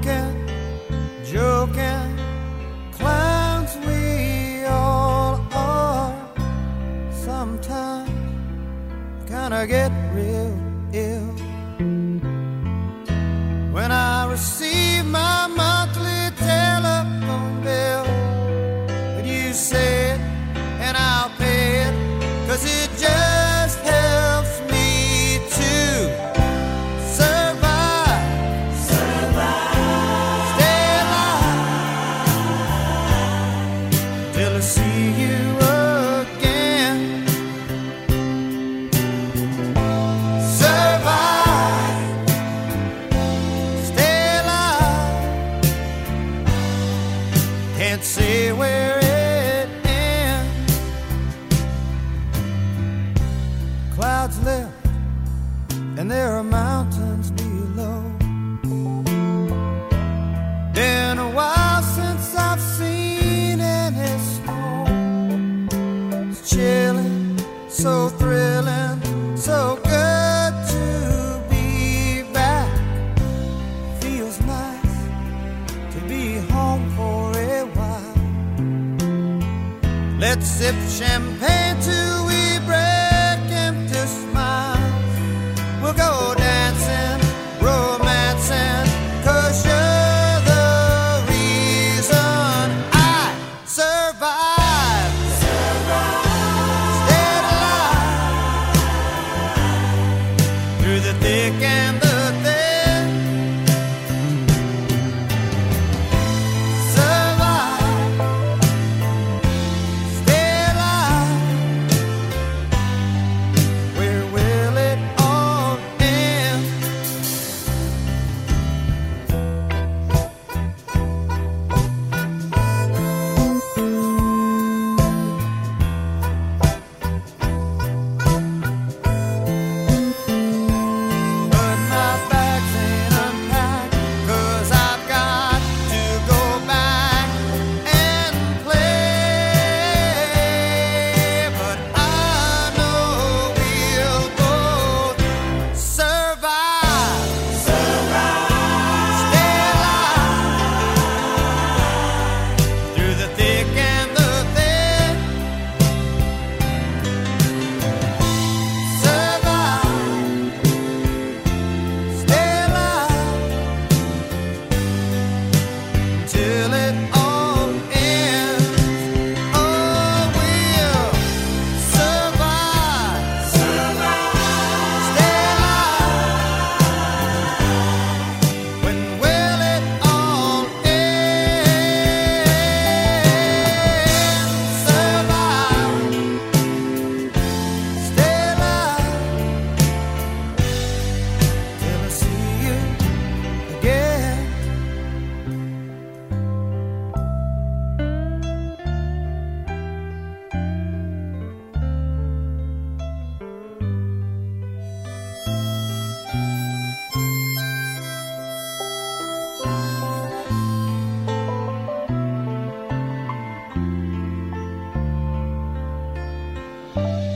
Joking, joking, clowns we all are. Sometimes kinda get real ill when I receive. can't say where it ends. Clouds lift and there are mountains beneath. Let's sip champagne till we break into smiles. We'll go dancing, romancing, cause you're the reason I survive. Stayed alive through the thick and the Bye.